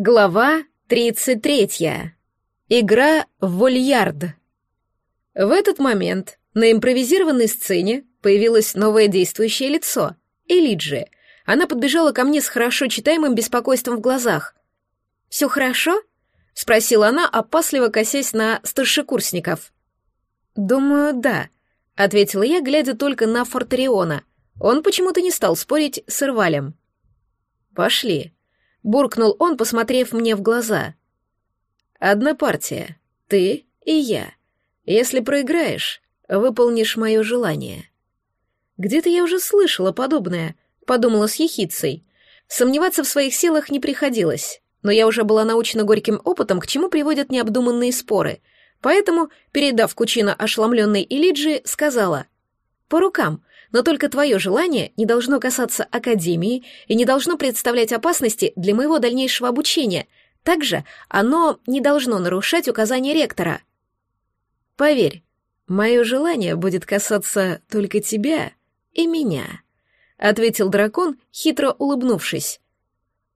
Глава 33. Игра в вольярд. В этот момент на импровизированной сцене появилось новое действующее лицо — Элиджи. Она подбежала ко мне с хорошо читаемым беспокойством в глазах. «Все хорошо?» — спросила она, опасливо косясь на старшекурсников. «Думаю, да», — ответила я, глядя только на Фортериона. Он почему-то не стал спорить с Ирвалем. «Пошли», буркнул он, посмотрев мне в глаза. «Одна партия. Ты и я. Если проиграешь, выполнишь мое желание». «Где-то я уже слышала подобное», — подумала с ехицей. Сомневаться в своих силах не приходилось, но я уже была научена горьким опытом, к чему приводят необдуманные споры, поэтому, передав кучина ошеломленной Илиджи, сказала «По рукам, но только твое желание не должно касаться Академии и не должно представлять опасности для моего дальнейшего обучения. Также оно не должно нарушать указания ректора. Поверь, мое желание будет касаться только тебя и меня, — ответил дракон, хитро улыбнувшись.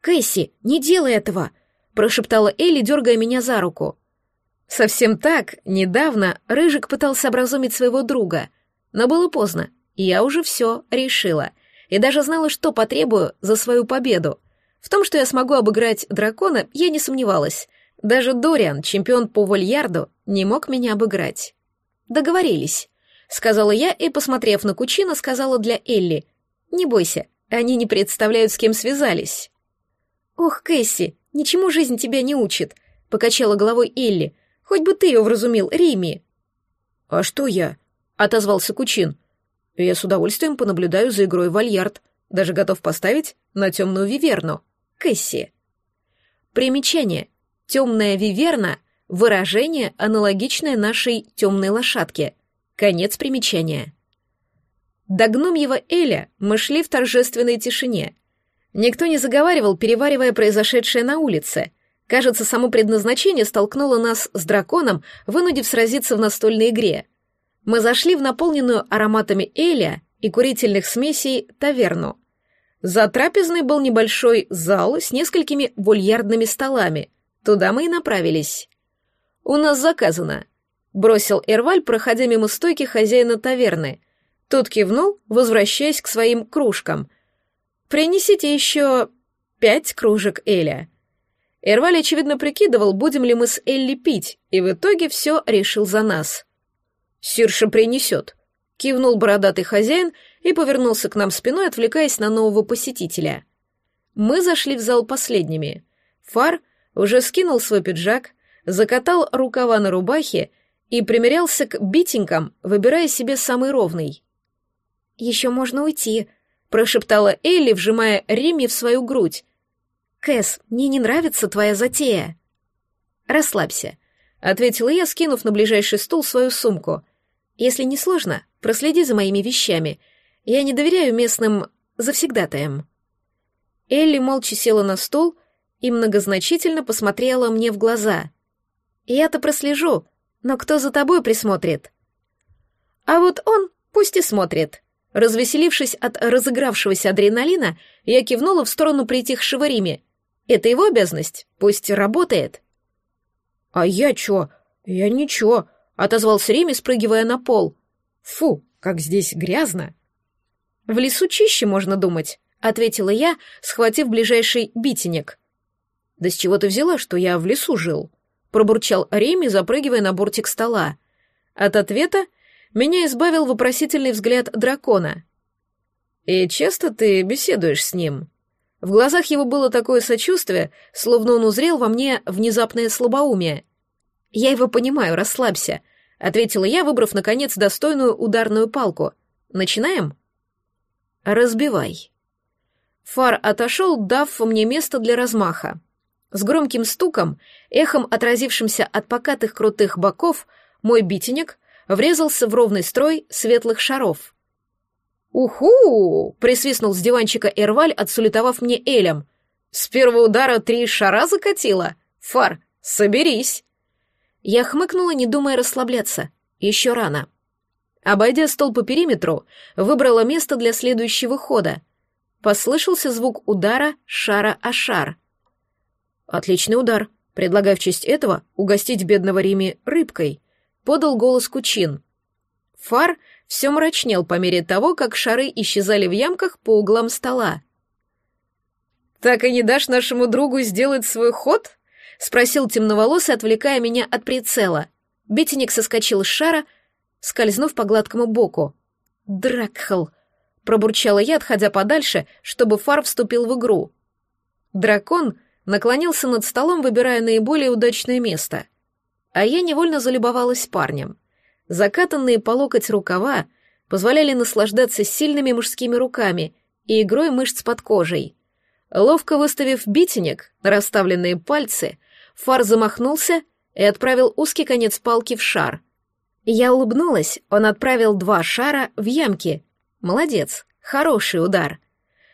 «Кэсси, не делай этого!» — прошептала Элли, дергая меня за руку. Совсем так, недавно Рыжик пытался образумить своего друга, но было поздно. Я уже все решила. И даже знала, что потребую за свою победу. В том, что я смогу обыграть дракона, я не сомневалась. Даже Дориан, чемпион по вольярду, не мог меня обыграть. Договорились. Сказала я и, посмотрев на Кучина, сказала для Элли. Не бойся, они не представляют, с кем связались. Ох, Кэсси, ничему жизнь тебя не учит, покачала головой Элли. Хоть бы ты ее вразумил, Рими. А что я? отозвался Кучин я с удовольствием понаблюдаю за игрой вальярд, даже готов поставить на темную виверну. Кэсси. Примечание. Темная виверна — выражение, аналогичное нашей темной лошадке. Конец примечания. До гномьего Эля мы шли в торжественной тишине. Никто не заговаривал, переваривая произошедшее на улице. Кажется, само предназначение столкнуло нас с драконом, вынудив сразиться в настольной игре — мы зашли в наполненную ароматами эля и курительных смесей таверну. За трапезной был небольшой зал с несколькими вольярдными столами. Туда мы и направились. «У нас заказано», — бросил Эрваль, проходя мимо стойки хозяина таверны. Тот кивнул, возвращаясь к своим кружкам. «Принесите еще пять кружек Эля». Эрваль, очевидно, прикидывал, будем ли мы с Элли пить, и в итоге все решил за нас. «Сирша принесет», — кивнул бородатый хозяин и повернулся к нам спиной, отвлекаясь на нового посетителя. Мы зашли в зал последними. Фар уже скинул свой пиджак, закатал рукава на рубахе и примерялся к битенькам, выбирая себе самый ровный. «Еще можно уйти», — прошептала Элли, вжимая Римми в свою грудь. «Кэс, мне не нравится твоя затея». «Расслабься», — ответила я, скинув на ближайший стул свою сумку — если не сложно, проследи за моими вещами. Я не доверяю местным завсегдатаям». Элли молча села на стул и многозначительно посмотрела мне в глаза. «Я-то прослежу, но кто за тобой присмотрит?» «А вот он пусть и смотрит». Развеселившись от разыгравшегося адреналина, я кивнула в сторону притихшего Риме. «Это его обязанность, пусть работает». «А я чё? Я ничего», — отозвался Реми, спрыгивая на пол. «Фу, как здесь грязно!» «В лесу чище, можно думать», — ответила я, схватив ближайший битенек. «Да с чего ты взяла, что я в лесу жил?» — пробурчал Реми, запрыгивая на бортик стола. От ответа меня избавил вопросительный взгляд дракона. «И часто ты беседуешь с ним?» В глазах его было такое сочувствие, словно он узрел во мне внезапное слабоумие — «Я его понимаю, расслабься», — ответила я, выбрав, наконец, достойную ударную палку. «Начинаем?» «Разбивай». Фар отошел, дав мне место для размаха. С громким стуком, эхом отразившимся от покатых крутых боков, мой битенек врезался в ровный строй светлых шаров. «Уху!» — присвистнул с диванчика Эрваль, отсулетовав мне Элем. «С первого удара три шара закатила? Фар, соберись!» Я хмыкнула, не думая расслабляться. Еще рано. Обойдя стол по периметру, выбрала место для следующего хода. Послышался звук удара шара о шар. Отличный удар. Предлагаю в честь этого угостить бедного Рими рыбкой. Подал голос Кучин. Фар все мрачнел по мере того, как шары исчезали в ямках по углам стола. «Так и не дашь нашему другу сделать свой ход?» — спросил темноволосый, отвлекая меня от прицела. Бетиник соскочил с шара, скользнув по гладкому боку. «Дракхал!» — пробурчала я, отходя подальше, чтобы фар вступил в игру. Дракон наклонился над столом, выбирая наиболее удачное место. А я невольно залюбовалась парнем. Закатанные по локоть рукава позволяли наслаждаться сильными мужскими руками и игрой мышц под кожей. Ловко выставив битенек на расставленные пальцы, Фар замахнулся и отправил узкий конец палки в шар. Я улыбнулась, он отправил два шара в ямки. Молодец, хороший удар.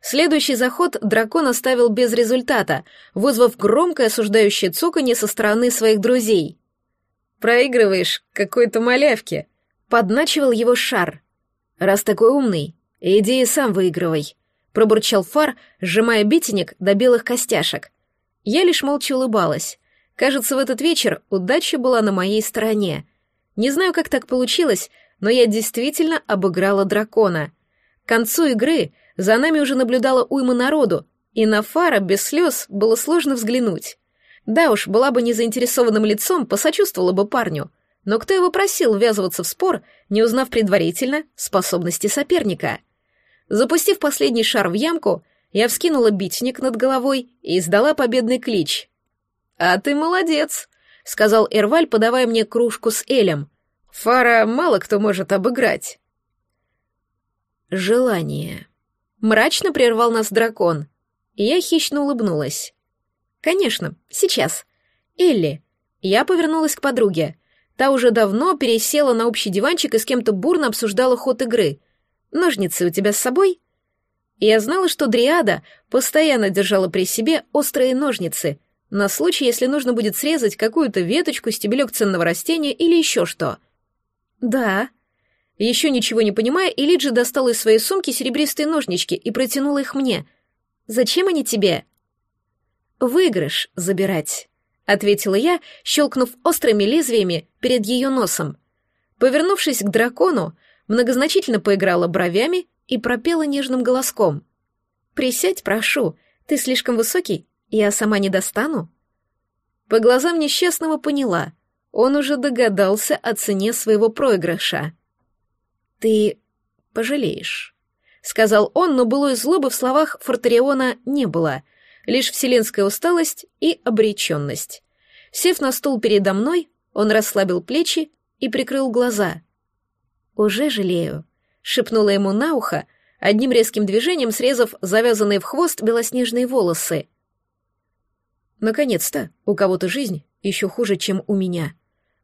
Следующий заход дракон оставил без результата, вызвав громкое осуждающее цоканье со стороны своих друзей. «Проигрываешь какой-то малявке», — подначивал его шар. «Раз такой умный, иди и сам выигрывай», — пробурчал Фар, сжимая битенек до белых костяшек. Я лишь молча улыбалась. Кажется, в этот вечер удача была на моей стороне — не знаю, как так получилось, но я действительно обыграла дракона. К концу игры за нами уже наблюдала уйма народу, и на Фара без слез было сложно взглянуть. Да уж, была бы незаинтересованным лицом, посочувствовала бы парню. Но кто его просил ввязываться в спор, не узнав предварительно способности соперника? Запустив последний шар в ямку, я вскинула битник над головой и издала победный клич. «А ты молодец!» — сказал Эрваль, подавая мне кружку с Элем. «Фара мало кто может обыграть». «Желание». Мрачно прервал нас дракон, я хищно улыбнулась. «Конечно, сейчас. Элли». Я повернулась к подруге. Та уже давно пересела на общий диванчик и с кем-то бурно обсуждала ход игры. «Ножницы у тебя с собой?» Я знала, что Дриада постоянно держала при себе острые ножницы, на случай, если нужно будет срезать какую-то веточку, стебелек ценного растения или еще что. Да. Еще ничего не понимая, Элиджи достала из своей сумки серебристые ножнички и протянула их мне. Зачем они тебе? Выигрыш забирать, ответила я, щелкнув острыми лезвиями перед ее носом. Повернувшись к дракону, многозначительно поиграла бровями и пропела нежным голоском. «Присядь, прошу, ты слишком высокий я сама не достану? По глазам несчастного поняла. Он уже догадался о цене своего проигрыша. «Ты пожалеешь», — сказал он, но былой злобы в словах Фортариона не было, лишь вселенская усталость и обреченность. Сев на стул передо мной, он расслабил плечи и прикрыл глаза. «Уже жалею», — шепнула ему на ухо, одним резким движением срезав завязанные в хвост белоснежные волосы. Наконец-то, у кого-то жизнь еще хуже, чем у меня.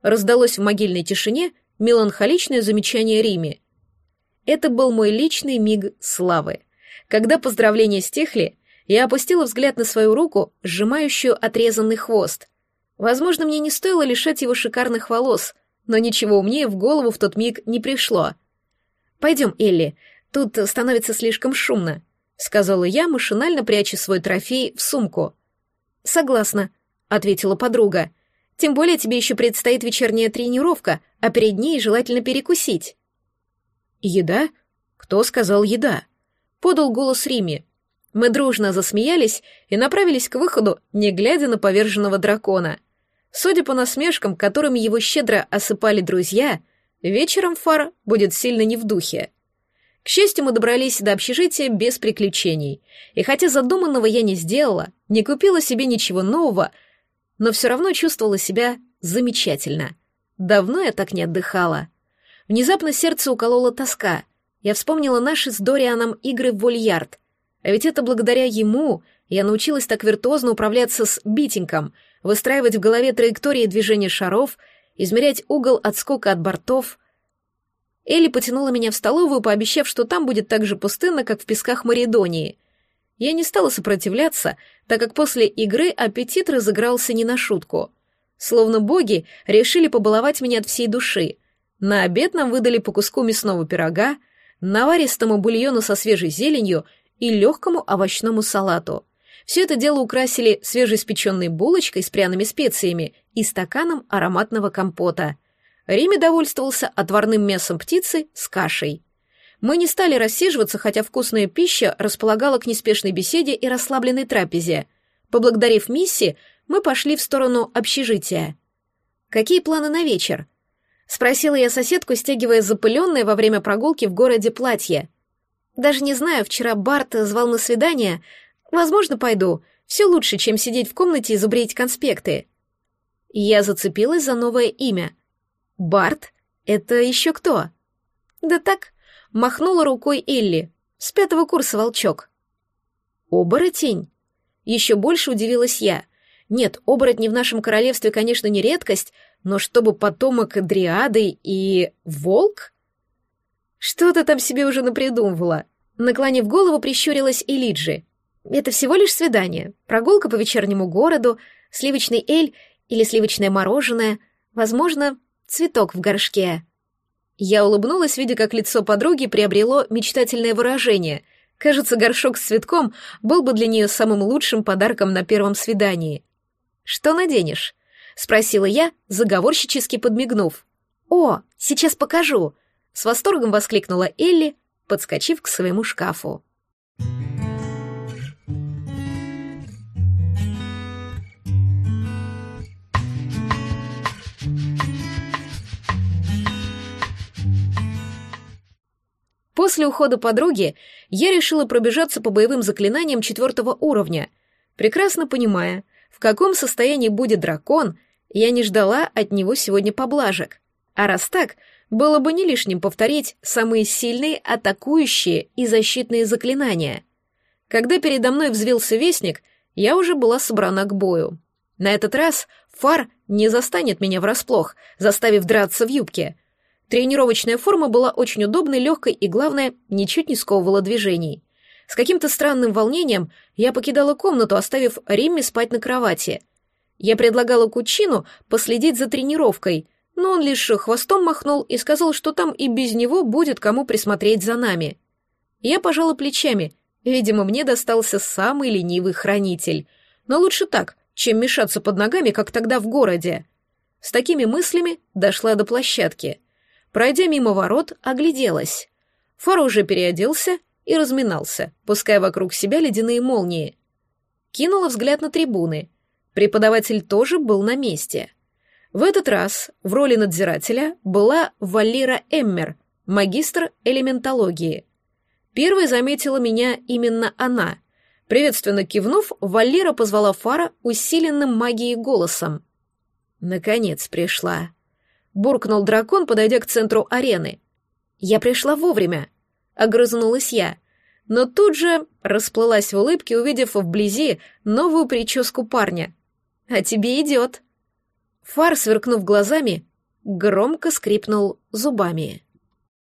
Раздалось в могильной тишине меланхоличное замечание Риме. Это был мой личный миг славы. Когда поздравления стихли, я опустила взгляд на свою руку, сжимающую отрезанный хвост. Возможно, мне не стоило лишать его шикарных волос, но ничего умнее в голову в тот миг не пришло. «Пойдем, Элли, тут становится слишком шумно», — сказала я, машинально пряча свой трофей в сумку — «Согласна», — ответила подруга. «Тем более тебе еще предстоит вечерняя тренировка, а перед ней желательно перекусить». «Еда? Кто сказал еда?» — подал голос Риме. Мы дружно засмеялись и направились к выходу, не глядя на поверженного дракона. Судя по насмешкам, которыми его щедро осыпали друзья, вечером Фар будет сильно не в духе. К счастью, мы добрались до общежития без приключений. И хотя задуманного я не сделала, не купила себе ничего нового, но все равно чувствовала себя замечательно. Давно я так не отдыхала. Внезапно сердце уколола тоска. Я вспомнила наши с Дорианом игры в вольярд. А ведь это благодаря ему я научилась так виртуозно управляться с битинком, выстраивать в голове траектории движения шаров, измерять угол отскока от бортов — Элли потянула меня в столовую, пообещав, что там будет так же пустынно, как в песках Маридонии. Я не стала сопротивляться, так как после игры аппетит разыгрался не на шутку. Словно боги решили побаловать меня от всей души. На обед нам выдали по куску мясного пирога, наваристому бульону со свежей зеленью и легкому овощному салату. Все это дело украсили свежеиспеченной булочкой с пряными специями и стаканом ароматного компота. Риме довольствовался отварным мясом птицы с кашей. Мы не стали рассиживаться, хотя вкусная пища располагала к неспешной беседе и расслабленной трапезе. Поблагодарив Мисси, мы пошли в сторону общежития. «Какие планы на вечер?» — спросила я соседку, стягивая запыленное во время прогулки в городе платье. «Даже не знаю, вчера Барт звал на свидание. Возможно, пойду. Все лучше, чем сидеть в комнате и зубрить конспекты». Я зацепилась за новое имя. «Барт? Это еще кто?» «Да так», — махнула рукой Элли. «С пятого курса волчок». «Оборотень?» Еще больше удивилась я. Нет, оборотни в нашем королевстве, конечно, не редкость, но чтобы потомок Дриады и волк? Что ты там себе уже напридумывала? Наклонив голову, прищурилась Элиджи. Это всего лишь свидание, прогулка по вечернему городу, сливочный эль или сливочное мороженое, возможно, цветок в горшке. Я улыбнулась, видя, как лицо подруги приобрело мечтательное выражение. Кажется, горшок с цветком был бы для нее самым лучшим подарком на первом свидании. «Что наденешь?» — спросила я, заговорщически подмигнув. «О, сейчас покажу!» — с восторгом воскликнула Элли, подскочив к своему шкафу. После ухода подруги я решила пробежаться по боевым заклинаниям четвертого уровня, прекрасно понимая, в каком состоянии будет дракон, я не ждала от него сегодня поблажек. А раз так, было бы не лишним повторить самые сильные атакующие и защитные заклинания. Когда передо мной взвился вестник, я уже была собрана к бою. На этот раз фар не застанет меня врасплох, заставив драться в юбке. Тренировочная форма была очень удобной, легкой и, главное, ничуть не сковывала движений. С каким-то странным волнением я покидала комнату, оставив Римми спать на кровати. Я предлагала Кучину последить за тренировкой, но он лишь хвостом махнул и сказал, что там и без него будет кому присмотреть за нами. Я пожала плечами, видимо, мне достался самый ленивый хранитель. Но лучше так, чем мешаться под ногами, как тогда в городе. С такими мыслями дошла до площадки. Пройдя мимо ворот, огляделась. Фара уже переоделся и разминался, пуская вокруг себя ледяные молнии. Кинула взгляд на трибуны. Преподаватель тоже был на месте. В этот раз в роли надзирателя была Валера Эммер, магистр элементологии. Первой заметила меня именно она. Приветственно кивнув, Валера позвала Фара усиленным магией голосом. «Наконец пришла», — буркнул дракон, подойдя к центру арены. «Я пришла вовремя», — огрызнулась я, но тут же расплылась в улыбке, увидев вблизи новую прическу парня. «А тебе идет». Фар, сверкнув глазами, громко скрипнул зубами.